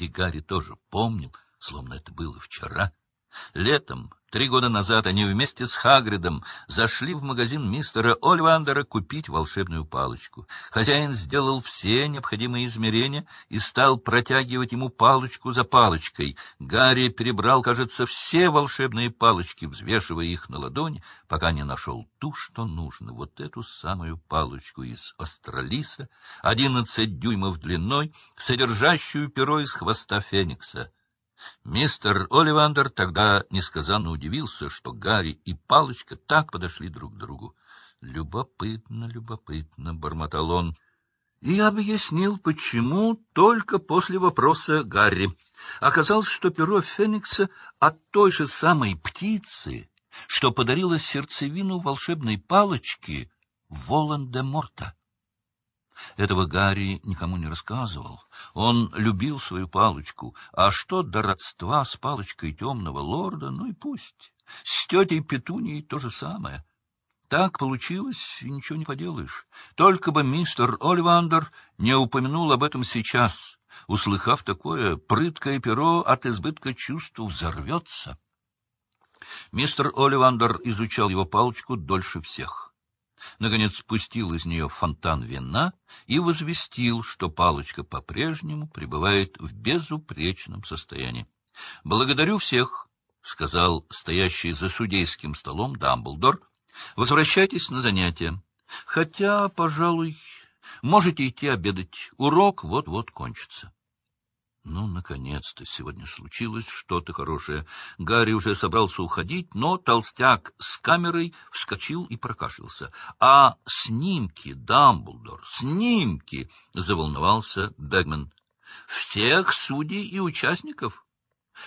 И Гарри тоже помнил, словно это было вчера. Летом Три года назад они вместе с Хагридом зашли в магазин мистера Ольвандера купить волшебную палочку. Хозяин сделал все необходимые измерения и стал протягивать ему палочку за палочкой. Гарри перебрал, кажется, все волшебные палочки, взвешивая их на ладони, пока не нашел ту, что нужно, вот эту самую палочку из астролиса, одиннадцать дюймов длиной, содержащую перо из хвоста феникса. Мистер Оливандер тогда несказанно удивился, что Гарри и Палочка так подошли друг к другу. «Любопытно, любопытно», — бормотал он. И объяснил, почему только после вопроса Гарри. Оказалось, что перо Феникса от той же самой птицы, что подарила сердцевину волшебной палочки Волан-де-Морта. Этого Гарри никому не рассказывал. Он любил свою палочку, а что до родства с палочкой темного лорда, ну и пусть. С тетей Петунией то же самое. Так получилось, и ничего не поделаешь. Только бы мистер Оливандер не упомянул об этом сейчас. Услыхав такое, прыткое перо от избытка чувств взорвется. Мистер Оливандер изучал его палочку дольше всех. Наконец спустил из нее фонтан вина и возвестил, что палочка по-прежнему пребывает в безупречном состоянии. — Благодарю всех, — сказал стоящий за судейским столом Дамблдор. — Возвращайтесь на занятия. Хотя, пожалуй, можете идти обедать. Урок вот-вот кончится. Ну, наконец-то сегодня случилось что-то хорошее. Гарри уже собрался уходить, но толстяк с камерой вскочил и прокашлялся. — А снимки, Дамблдор, снимки! — заволновался Бэгмен. — Всех судей и участников?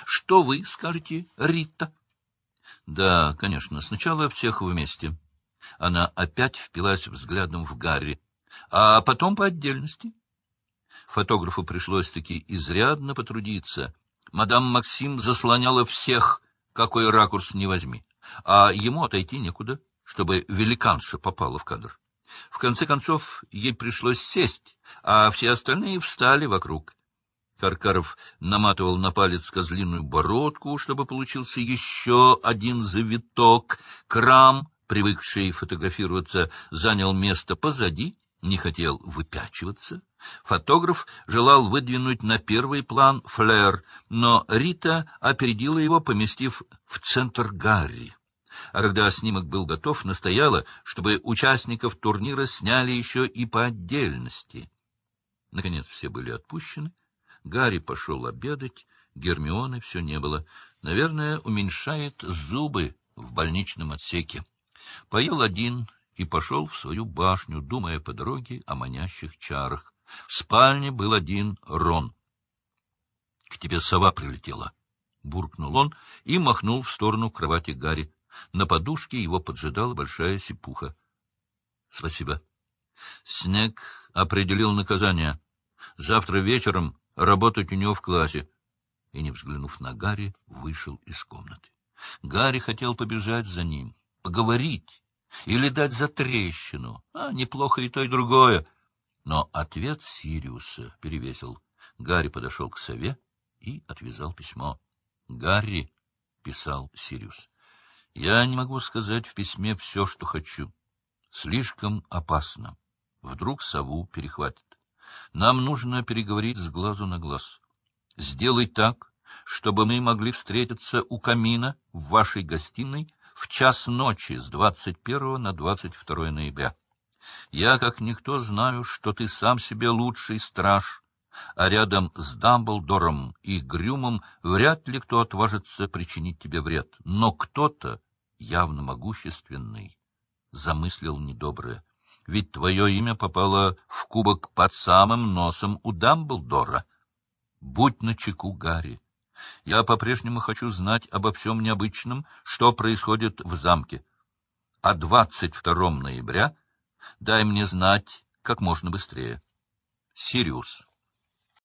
Что вы скажете, Рита? — Да, конечно, сначала всех вместе. Она опять впилась взглядом в Гарри. — А потом по отдельности? — Фотографу пришлось-таки изрядно потрудиться. Мадам Максим заслоняла всех, какой ракурс не возьми, а ему отойти некуда, чтобы великанша попала в кадр. В конце концов, ей пришлось сесть, а все остальные встали вокруг. Каркаров наматывал на палец козлиную бородку, чтобы получился еще один завиток. Крам, привыкший фотографироваться, занял место позади, не хотел выпячиваться. Фотограф желал выдвинуть на первый план флэр, но Рита опередила его, поместив в центр Гарри. А когда снимок был готов, настояла, чтобы участников турнира сняли еще и по отдельности. Наконец все были отпущены. Гарри пошел обедать, Гермионы все не было. Наверное, уменьшает зубы в больничном отсеке. Поел один и пошел в свою башню, думая по дороге о манящих чарах. В спальне был один Рон. — К тебе сова прилетела, — буркнул он и махнул в сторону кровати Гарри. На подушке его поджидала большая сипуха. — Спасибо. Снег определил наказание. Завтра вечером работать у него в классе. И, не взглянув на Гарри, вышел из комнаты. Гарри хотел побежать за ним, поговорить, или дать за трещину. А, неплохо и то, и другое. Но ответ Сириуса перевесил. Гарри подошел к сове и отвязал письмо. — Гарри, — писал Сириус, — я не могу сказать в письме все, что хочу. Слишком опасно. Вдруг сову перехватит. Нам нужно переговорить с глазу на глаз. Сделай так, чтобы мы могли встретиться у камина в вашей гостиной в час ночи с 21 на 22 ноября. Я, как никто, знаю, что ты сам себе лучший страж, а рядом с Дамблдором и Грюмом вряд ли кто отважится причинить тебе вред. Но кто-то, явно могущественный, замыслил недоброе. Ведь твое имя попало в кубок под самым носом у Дамблдора. Будь начеку, Гарри. Я по-прежнему хочу знать обо всем необычном, что происходит в замке. А 22 ноября дай мне знать как можно быстрее. Сириус.